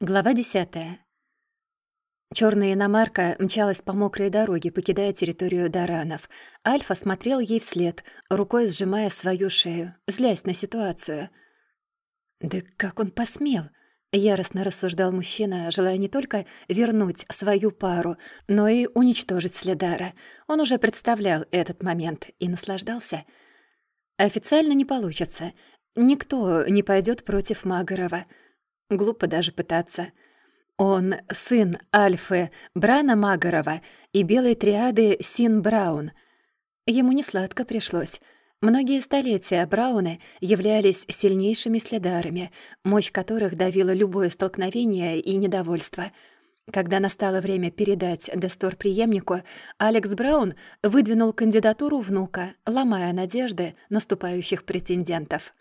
Глава десятая. Чёрная иномарка мчалась по мокрой дороге, покидая территорию Даранов. Альфа смотрел ей вслед, рукой сжимая свою шею, злясь на ситуацию. «Да как он посмел?» — яростно рассуждал мужчина, желая не только вернуть свою пару, но и уничтожить Следара. Он уже представлял этот момент и наслаждался. Официально не получится. Никто не пойдет против Магарова. Глупо даже пытаться. Он сын Альфы Брана Магарова и белой триады Син Браун. Ему не сладко пришлось. Многие столетия Брауны являлись сильнейшими следарами, мощь которых давила любое столкновение и недовольство. Когда настало время передать Дестор преемнику, Алекс Браун выдвинул кандидатуру внука, ломая надежды наступающих претендентов.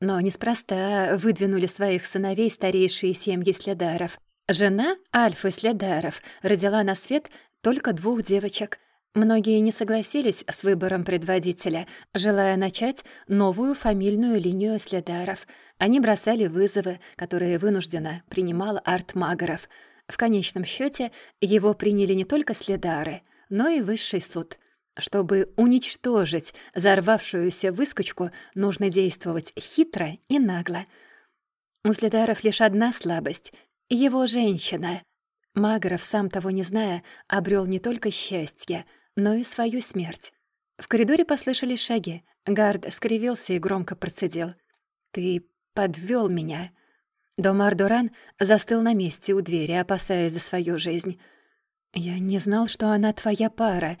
Но неспроста выдвинули своих сыновей старейшие семьи Следаров. Жена Альфы Следаров родила на свет только двух девочек. Многие не согласились с выбором предводителя, желая начать новую фамильную линию Следаров. Они бросали вызовы, которые вынужденно принимал Арт Магаров. В конечном счете его приняли не только Следары, но и Высший суд — чтобы уничтожить взорвавшуюся выскочку, нужно действовать хитро и нагло. У следаров лишь одна слабость — его женщина. Магоров, сам того не зная, обрел не только счастье, но и свою смерть. В коридоре послышались шаги. Гард скривился и громко процедил. «Ты подвел меня». Домар Доран застыл на месте у двери, опасаясь за свою жизнь. «Я не знал, что она твоя пара»,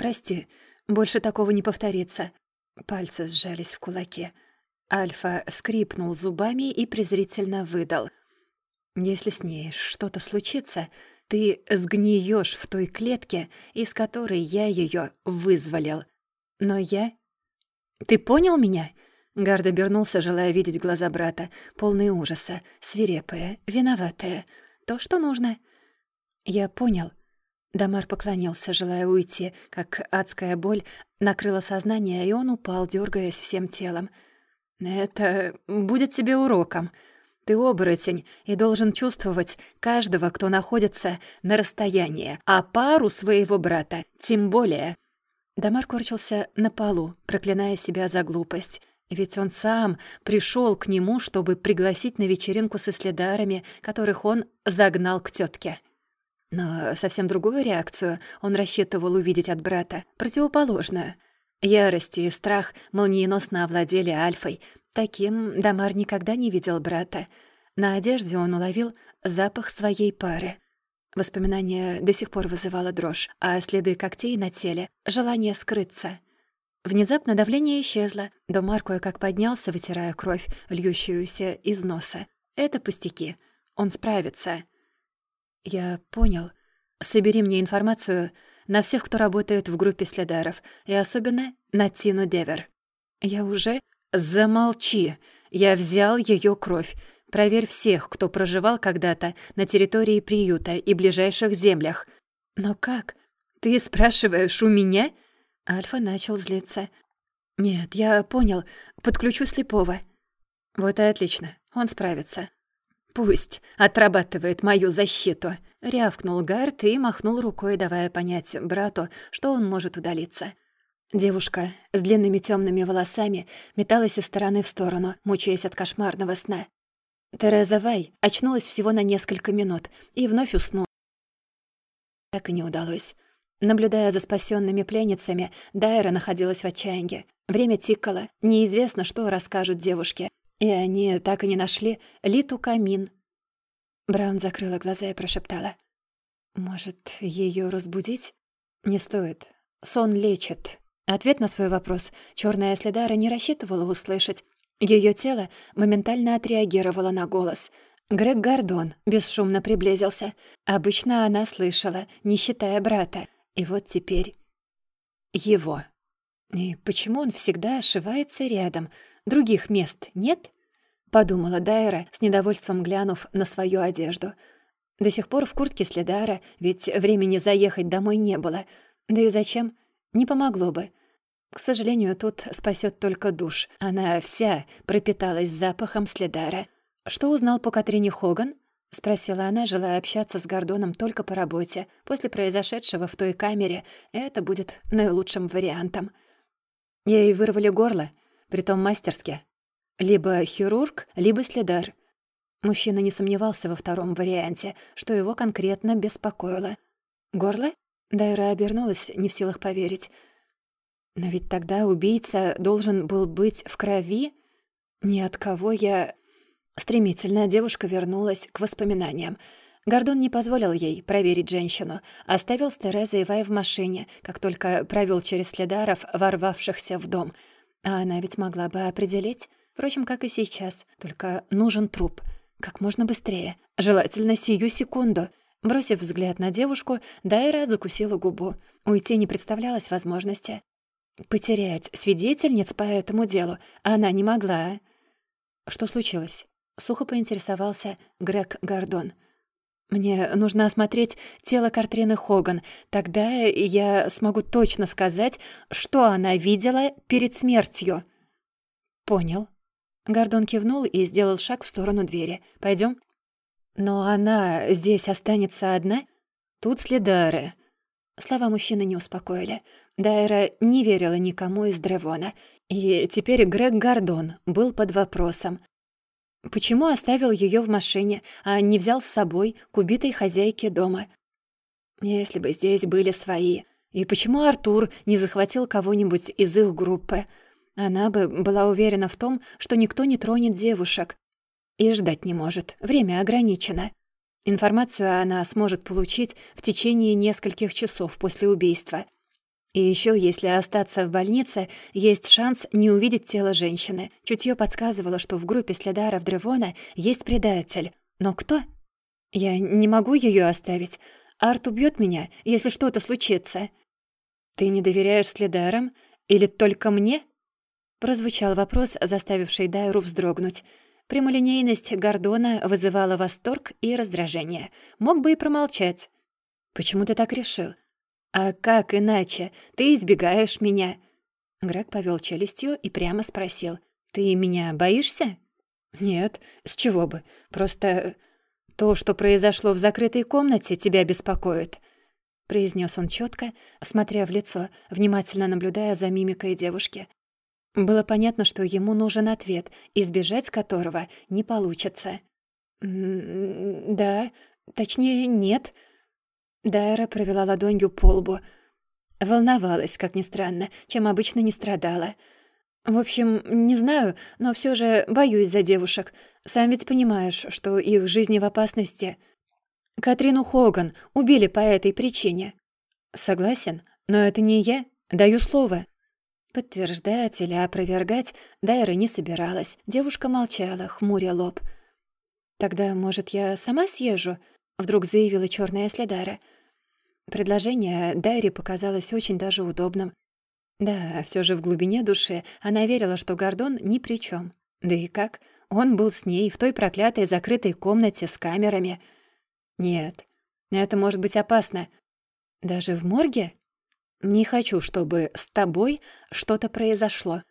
«Прости, больше такого не повторится». Пальцы сжались в кулаке. Альфа скрипнул зубами и презрительно выдал. «Если с ней что-то случится, ты сгниешь в той клетке, из которой я ее вызволил. Но я...» «Ты понял меня?» Гард обернулся, желая видеть глаза брата, полные ужаса, свирепые, виноватые. То, что нужно. «Я понял», Дамар поклонился, желая уйти, как адская боль накрыла сознание, и он упал, дергаясь всем телом. «Это будет тебе уроком. Ты оборотень и должен чувствовать каждого, кто находится на расстоянии, а пару своего брата тем более». Дамар корчился на полу, проклиная себя за глупость. Ведь он сам пришел к нему, чтобы пригласить на вечеринку со следарами, которых он загнал к тетке. Но совсем другую реакцию он рассчитывал увидеть от брата, противоположную. Ярость и страх молниеносно овладели Альфой. Таким Дамар никогда не видел брата. На одежде он уловил запах своей пары. Воспоминание до сих пор вызывало дрожь, а следы когтей на теле — желание скрыться. Внезапно давление исчезло. Домар кое-как поднялся, вытирая кровь, льющуюся из носа. Это пустяки. Он справится. «Я понял. Собери мне информацию на всех, кто работает в группе следаров, и особенно на Тину Девер. Я уже...» «Замолчи! Я взял ее кровь. Проверь всех, кто проживал когда-то на территории приюта и ближайших землях». «Но как? Ты спрашиваешь у меня?» Альфа начал злиться. «Нет, я понял. Подключу слепого». «Вот и отлично. Он справится. «Пусть отрабатывает мою защиту», — рявкнул Гарт и махнул рукой, давая понять брату, что он может удалиться. Девушка с длинными темными волосами металась из стороны в сторону, мучаясь от кошмарного сна. Тереза Вай очнулась всего на несколько минут и вновь уснула. Так и не удалось. Наблюдая за спасенными пленницами, Дайра находилась в отчаянии. Время тикало, неизвестно, что расскажут девушке. И они так и не нашли Литу Камин. Браун закрыла глаза и прошептала. «Может, ее разбудить?» «Не стоит. Сон лечит». Ответ на свой вопрос черная следара не рассчитывала услышать. Ее тело моментально отреагировало на голос. Грег Гордон бесшумно приблизился. Обычно она слышала, не считая брата. И вот теперь... Его. И почему он всегда ошивается рядом — Других мест нет?» — подумала Дайра, с недовольством глянув на свою одежду. До сих пор в куртке следара, ведь времени заехать домой не было. Да и зачем? Не помогло бы. К сожалению, тут спасет только душ. Она вся пропиталась запахом следара. Что узнал по Катрине Хоган? — спросила она, желая общаться с Гордоном только по работе. После произошедшего в той камере это будет наилучшим вариантом. Ей вырвали горло, притом мастерски. Либо хирург, либо следар. Мужчина не сомневался во втором варианте, что его конкретно беспокоило. «Горло?» Дайра обернулась, не в силах поверить. «Но ведь тогда убийца должен был быть в крови? Ни от кого я...» Стремительно девушка вернулась к воспоминаниям. Гордон не позволил ей проверить женщину, оставил с Терезой Вай в машине, как только провел через следаров, ворвавшихся в дом. А она ведь могла бы определить, впрочем, как и сейчас, только нужен труп. Как можно быстрее, желательно сию секунду. Бросив взгляд на девушку, Дайра закусила губу. Уйти не представлялось возможности. Потерять свидетельниц по этому делу она не могла. Что случилось? Сухо поинтересовался Грег Гордон. «Мне нужно осмотреть тело Картрины Хоган. Тогда я смогу точно сказать, что она видела перед смертью». «Понял». Гордон кивнул и сделал шаг в сторону двери. Пойдем. «Но она здесь останется одна?» «Тут следары». Слова мужчины не успокоили. Дайра не верила никому из Древона. И теперь Грег Гордон был под вопросом. Почему оставил ее в машине, а не взял с собой к убитой хозяйке дома? Если бы здесь были свои. И почему Артур не захватил кого-нибудь из их группы? Она бы была уверена в том, что никто не тронет девушек. И ждать не может. Время ограничено. Информацию она сможет получить в течение нескольких часов после убийства — и еще, если остаться в больнице, есть шанс не увидеть тело женщины. Чутье подсказывало, что в группе следаров Древона есть предатель. Но кто? Я не могу ее оставить. Арт убьет меня, если что-то случится. Ты не доверяешь следарам? Или только мне? Прозвучал вопрос, заставивший Дайру вздрогнуть. Прямолинейность Гордона вызывала восторг и раздражение. Мог бы и промолчать. «Почему ты так решил? «А как иначе? Ты избегаешь меня». Грег повел челюстью и прямо спросил. «Ты меня боишься?» «Нет, с чего бы. Просто то, что произошло в закрытой комнате, тебя беспокоит», — произнес он четко, смотря в лицо, внимательно наблюдая за мимикой девушки. Было понятно, что ему нужен ответ, избежать которого не получится. «Да, точнее, нет», Дайра провела ладонью по лбу. Волновалась, как ни странно, чем обычно не страдала. В общем, не знаю, но все же боюсь за девушек. Сам ведь понимаешь, что их жизни в опасности. Катрину Хоган убили по этой причине. Согласен, но это не я, даю слово. Подтверждать или опровергать Дайра не собиралась. Девушка молчала, хмуря лоб. «Тогда, может, я сама съезжу?» Вдруг заявила черная следара. Предложение Дайри показалось очень даже удобным. Да, все же в глубине души она верила, что Гордон ни при чем. Да и как? Он был с ней в той проклятой закрытой комнате с камерами. Нет, это может быть опасно. Даже в морге? Не хочу, чтобы с тобой что-то произошло.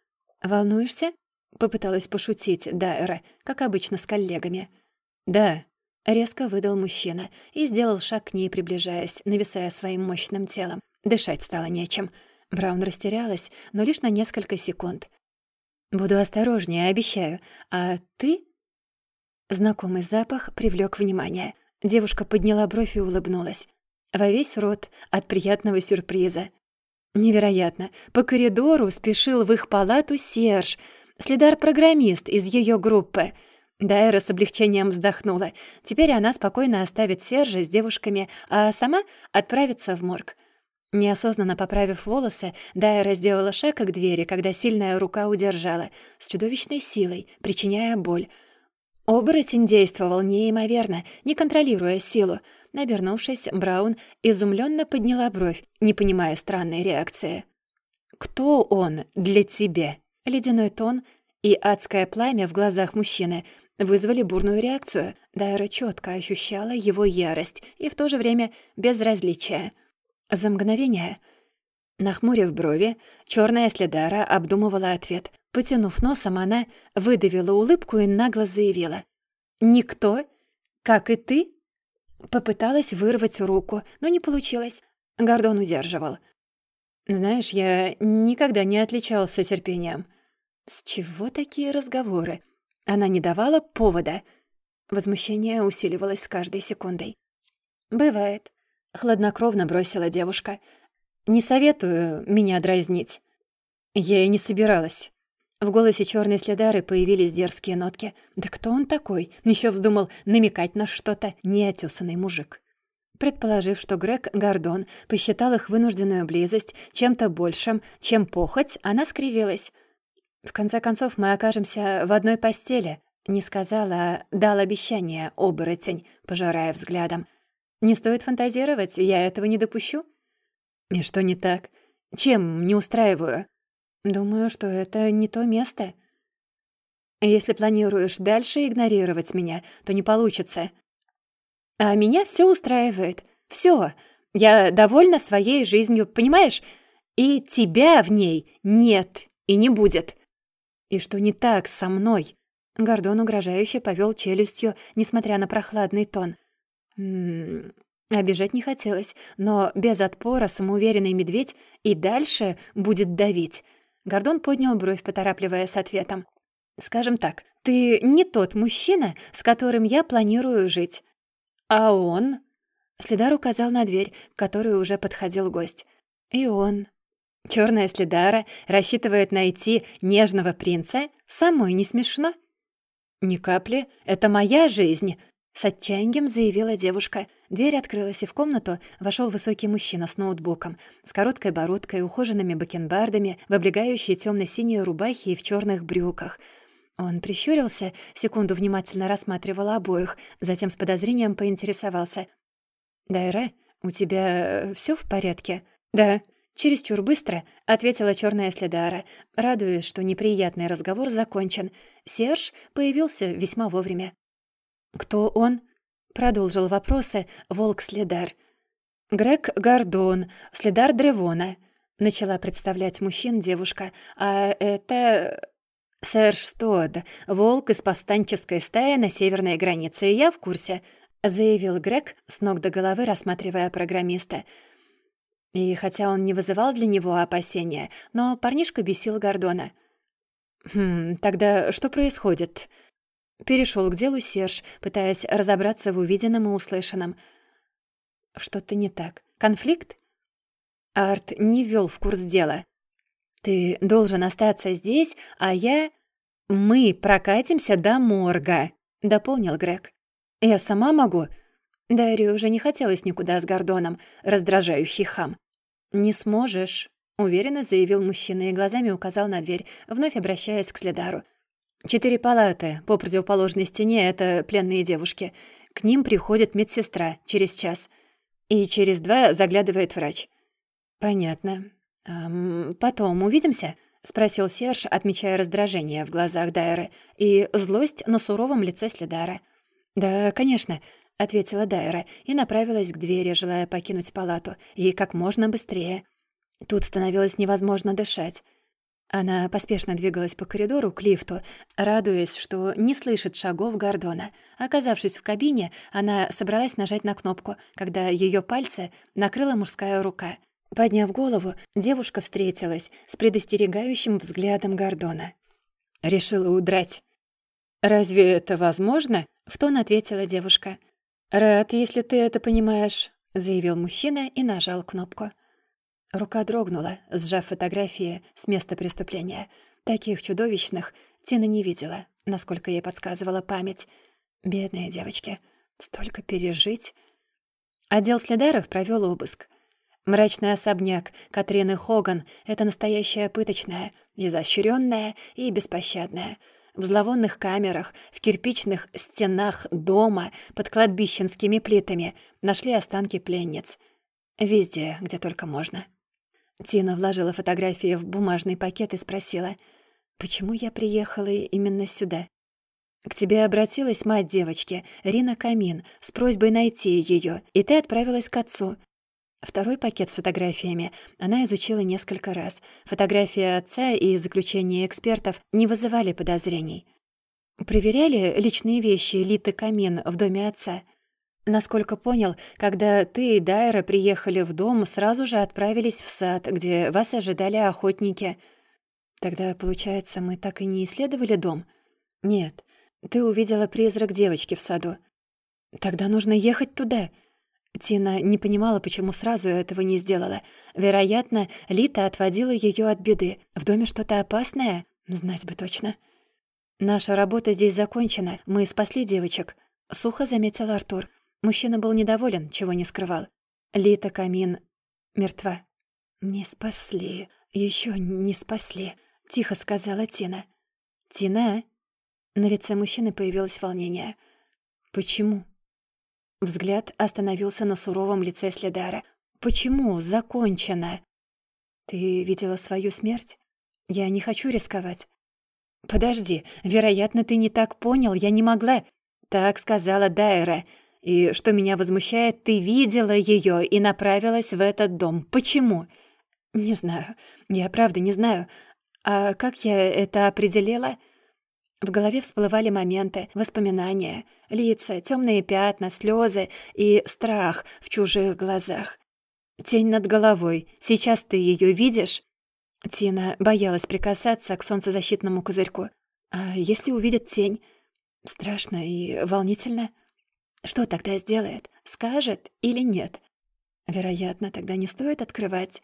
Волнуешься? Попыталась пошутить Дайра, как обычно с коллегами. Да, Резко выдал мужчина и сделал шаг к ней, приближаясь, нависая своим мощным телом. Дышать стало нечем. Браун растерялась, но лишь на несколько секунд. «Буду осторожнее, обещаю. А ты...» Знакомый запах привлёк внимание. Девушка подняла бровь и улыбнулась. Во весь рот от приятного сюрприза. Невероятно. По коридору спешил в их палату Серж, следар-программист из её группы — Дайра с облегчением вздохнула. Теперь она спокойно оставит Сержа с девушками, а сама отправится в морг. Неосознанно поправив волосы, Дайра сделала шаг к двери, когда сильная рука удержала, с чудовищной силой, причиняя боль. Оборотень действовал неимоверно, не контролируя силу. Набернувшись, Браун изумленно подняла бровь, не понимая странной реакции. «Кто он для тебя?» Ледяной тон и адское пламя в глазах мужчины вызвали бурную реакцию. Дайра четко ощущала его ярость и в то же время безразличие. За мгновение, нахмурив брови, черная следара обдумывала ответ. Потянув носом, она выдавила улыбку и нагло заявила. «Никто? как и ты?» Попыталась вырвать руку, но не получилось. Гордон удерживал. «Знаешь, я никогда не отличался терпением». «С чего такие разговоры?» Она не давала повода. Возмущение усиливалось с каждой секундой. «Бывает», — хладнокровно бросила девушка. «Не советую меня дразнить». Я и не собиралась. В голосе черной следары появились дерзкие нотки. Да кто он такой? Еще вздумал намекать на что-то неотесанный мужик. Предположив, что Грег Гордон посчитал их вынужденную близость чем-то большим, чем похоть, она скривилась. «В конце концов, мы окажемся в одной постели», — не сказала, дал обещание оборотень, пожирая взглядом. «Не стоит фантазировать, я этого не допущу». «И что не так? Чем не устраиваю?» Думаю, что это не то место. Если планируешь дальше игнорировать меня, то не получится. А меня все устраивает. Все. Я довольна своей жизнью, понимаешь? И тебя в ней нет и не будет. И что не так со мной? Гордон угрожающе повел челюстью, несмотря на прохладный тон. М -м -м, обижать не хотелось, но без отпора самоуверенный медведь и дальше будет давить — Гордон поднял бровь, поторапливая с ответом. «Скажем так, ты не тот мужчина, с которым я планирую жить. А он...» Следар указал на дверь, к которой уже подходил гость. «И он...» Черная Следара рассчитывает найти нежного принца? Самой не смешно?» «Ни капли. Это моя жизнь. С отчаянием заявила девушка. Дверь открылась, и в комнату вошел высокий мужчина с ноутбуком, с короткой бородкой, ухоженными бакенбардами, в облегающей темно-синей рубахе и в черных брюках. Он прищурился, секунду внимательно рассматривал обоих, затем с подозрением поинтересовался. «Дайра, у тебя все в порядке?» «Да», Чересчур быстро ответила черная следара, радуясь, что неприятный разговор закончен. Серж появился весьма вовремя. «Кто он?» — продолжил вопросы волк-следар. «Грег Гордон, следар Древона», — начала представлять мужчин девушка. «А это...» «Серж Стод, волк из повстанческой стаи на северной границе, я в курсе», — заявил Грег, с ног до головы рассматривая программиста. И хотя он не вызывал для него опасения, но парнишка бесил Гордона. «Хм, тогда что происходит?» Перешел к делу Серж, пытаясь разобраться в увиденном и услышанном. Что-то не так. Конфликт? Арт не ввел в курс дела. Ты должен остаться здесь, а я... Мы прокатимся до морга, дополнил Грег. Я сама могу. Дарью уже не хотелось никуда с Гордоном, раздражающий хам. Не сможешь, уверенно заявил мужчина и глазами указал на дверь, вновь обращаясь к Следару. Четыре палаты по противоположной стене — это пленные девушки. К ним приходит медсестра через час. И через два заглядывает врач. «Понятно. Эм, потом увидимся?» — спросил Серж, отмечая раздражение в глазах Дайры и злость на суровом лице Следара. «Да, конечно», — ответила Дайра и направилась к двери, желая покинуть палату, и как можно быстрее. Тут становилось невозможно дышать. Она поспешно двигалась по коридору к лифту, радуясь, что не слышит шагов Гордона. Оказавшись в кабине, она собралась нажать на кнопку, когда ее пальцы накрыла мужская рука. Подняв голову, девушка встретилась с предостерегающим взглядом Гордона. Решила удрать. «Разве это возможно?» — в тон ответила девушка. «Рад, если ты это понимаешь», — заявил мужчина и нажал кнопку. Рука дрогнула, сжав фотографии с места преступления. Таких чудовищных Тина не видела, насколько ей подсказывала память. Бедные девочки, столько пережить. Отдел следаров провел обыск. Мрачный особняк Катрины Хоган — это настоящая пыточная, изощренная и беспощадная. В зловонных камерах, в кирпичных стенах дома, под кладбищенскими плитами нашли останки пленниц. Везде, где только можно. Тина вложила фотографии в бумажный пакет и спросила, «Почему я приехала именно сюда?» «К тебе обратилась мать девочки, Рина Камин, с просьбой найти ее, и ты отправилась к отцу». Второй пакет с фотографиями она изучила несколько раз. Фотографии отца и заключения экспертов не вызывали подозрений. Проверяли личные вещи Литы Камин в доме отца? Насколько понял, когда ты и Дайра приехали в дом, сразу же отправились в сад, где вас ожидали охотники. Тогда, получается, мы так и не исследовали дом? Нет, ты увидела призрак девочки в саду. Тогда нужно ехать туда. Тина не понимала, почему сразу этого не сделала. Вероятно, Лита отводила ее от беды. В доме что-то опасное? Знать бы точно. «Наша работа здесь закончена. Мы спасли девочек», — сухо заметил Артур. Мужчина был недоволен, чего не скрывал. Лита Камин мертва. «Не спасли, еще не спасли», — тихо сказала Тина. «Тина?» На лице мужчины появилось волнение. «Почему?» Взгляд остановился на суровом лице Следара. «Почему закончено?» «Ты видела свою смерть? Я не хочу рисковать». «Подожди, вероятно, ты не так понял, я не могла...» «Так сказала Дайра. И что меня возмущает, ты видела ее и направилась в этот дом. Почему?» «Не знаю. Я правда не знаю. А как я это определила?» В голове всплывали моменты, воспоминания, лица, темные пятна, слезы и страх в чужих глазах. Тень над головой. Сейчас ты ее видишь? Тина боялась прикасаться к солнцезащитному козырьку. А если увидит тень? Страшно и волнительно. Что тогда сделает? Скажет или нет? Вероятно, тогда не стоит открывать.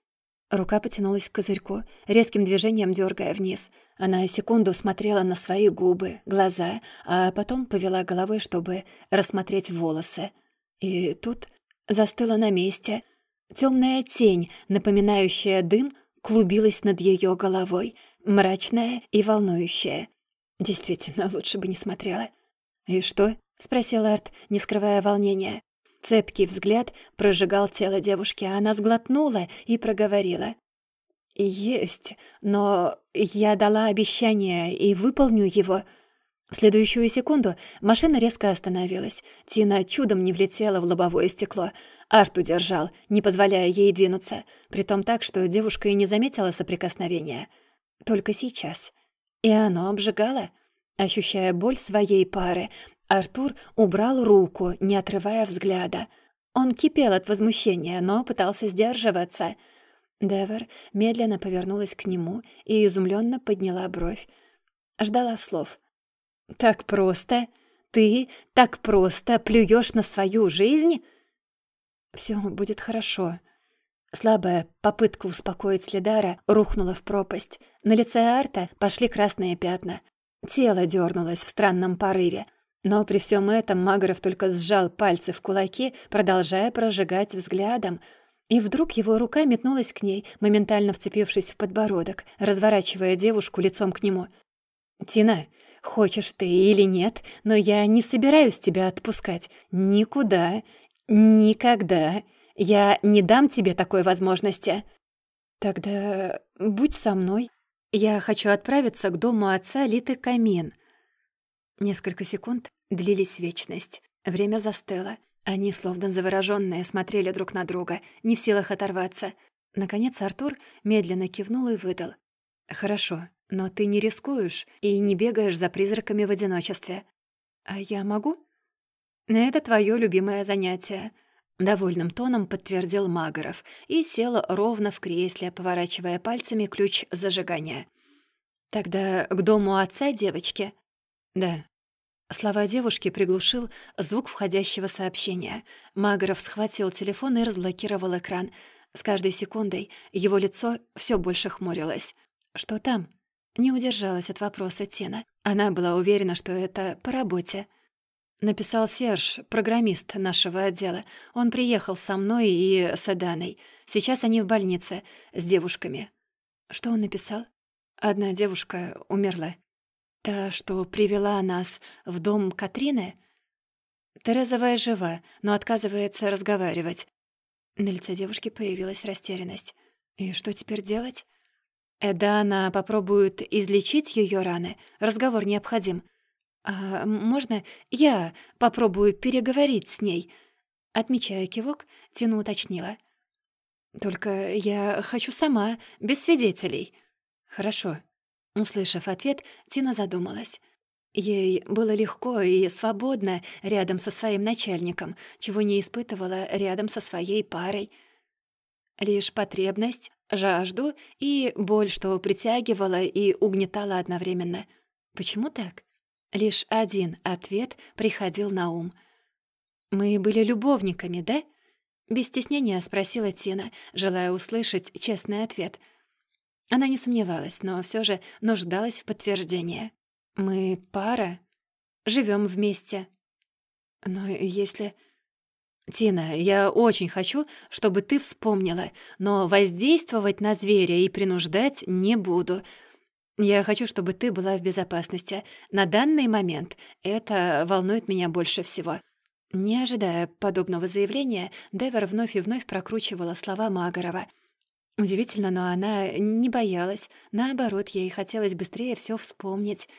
Рука потянулась к козырьку, резким движением дергая вниз. Она секунду смотрела на свои губы, глаза, а потом повела головой, чтобы рассмотреть волосы. И тут застыла на месте. Темная тень, напоминающая дым, клубилась над ее головой, мрачная и волнующая. Действительно, лучше бы не смотрела. «И что?» — спросил Арт, не скрывая волнения. Цепкий взгляд прожигал тело девушки, а она сглотнула и проговорила. «Есть, но я дала обещание и выполню его». В следующую секунду машина резко остановилась. Тина чудом не влетела в лобовое стекло. Арт удержал, не позволяя ей двинуться, притом так, что девушка и не заметила соприкосновения. Только сейчас. И оно обжигало. Ощущая боль своей пары, Артур убрал руку, не отрывая взгляда. Он кипел от возмущения, но пытался сдерживаться. Девер медленно повернулась к нему и изумленно подняла бровь. Ждала слов. «Так просто? Ты так просто плюешь на свою жизнь?» Все будет хорошо». Слабая попытка успокоить Следара рухнула в пропасть. На лице Арта пошли красные пятна. Тело дернулось в странном порыве. Но при всем этом Магоров только сжал пальцы в кулаки, продолжая прожигать взглядом. И вдруг его рука метнулась к ней, моментально вцепившись в подбородок, разворачивая девушку лицом к нему. «Тина, хочешь ты или нет, но я не собираюсь тебя отпускать. Никуда. «Никогда. Я не дам тебе такой возможности». «Тогда будь со мной. Я хочу отправиться к дому отца Литы Камин». Несколько секунд длились вечность. Время застыло. Они, словно заворожённые, смотрели друг на друга, не в силах оторваться. Наконец Артур медленно кивнул и выдал. «Хорошо, но ты не рискуешь и не бегаешь за призраками в одиночестве. А я могу?» «Это твое любимое занятие», — довольным тоном подтвердил Магоров и сел ровно в кресле, поворачивая пальцами ключ зажигания. «Тогда к дому отца девочки?» «Да». Слова девушки приглушил звук входящего сообщения. Магоров схватил телефон и разблокировал экран. С каждой секундой его лицо все больше хмурилось. «Что там?» Не удержалась от вопроса Тина. Она была уверена, что это по работе. Написал Серж, программист нашего отдела. Он приехал со мной и с Аданой. Сейчас они в больнице с девушками. Что он написал? Одна девушка умерла. Та, что привела нас в дом Катрины? Терезовая жива, но отказывается разговаривать. На лице девушки появилась растерянность. И что теперь делать? Эдана попробует излечить ее раны. Разговор необходим. «А можно я попробую переговорить с ней?» Отмечая кивок, Тина уточнила. «Только я хочу сама, без свидетелей». «Хорошо». Услышав ответ, Тина задумалась. Ей было легко и свободно рядом со своим начальником, чего не испытывала рядом со своей парой. Лишь потребность, жажду и боль, что притягивала и угнетала одновременно. Почему так? Лишь один ответ приходил на ум. «Мы были любовниками, да?» Без стеснения спросила Тина, желая услышать честный ответ. Она не сомневалась, но все же нуждалась в подтверждении. «Мы пара? живем вместе?» «Но если...» «Тина, я очень хочу, чтобы ты вспомнила, но воздействовать на зверя и принуждать не буду. Я хочу, чтобы ты была в безопасности. На данный момент это волнует меня больше всего». Не ожидая подобного заявления, Девер вновь и вновь прокручивала слова Магарова. Удивительно, но она не боялась. Наоборот, ей хотелось быстрее все вспомнить.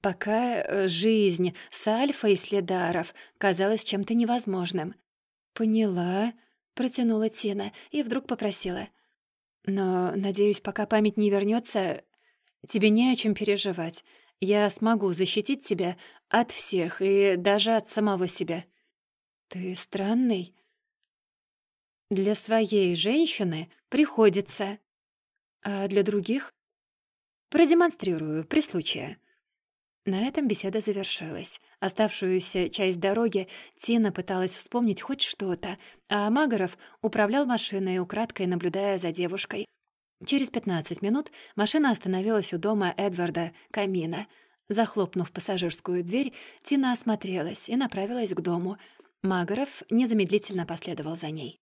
Пока э, жизнь с Альфой Следаров казалась чем-то невозможным. «Поняла», — протянула Тина и вдруг попросила. «Но, надеюсь, пока память не вернется, тебе не о чем переживать. Я смогу защитить тебя от всех и даже от самого себя». «Ты странный». «Для своей женщины приходится. А для других?» «Продемонстрирую при случае». На этом беседа завершилась. Оставшуюся часть дороги Тина пыталась вспомнить хоть что-то, а Магаров управлял машиной, украдкой наблюдая за девушкой. Через 15 минут машина остановилась у дома Эдварда Камина. Захлопнув пассажирскую дверь, Тина осмотрелась и направилась к дому. Магаров незамедлительно последовал за ней.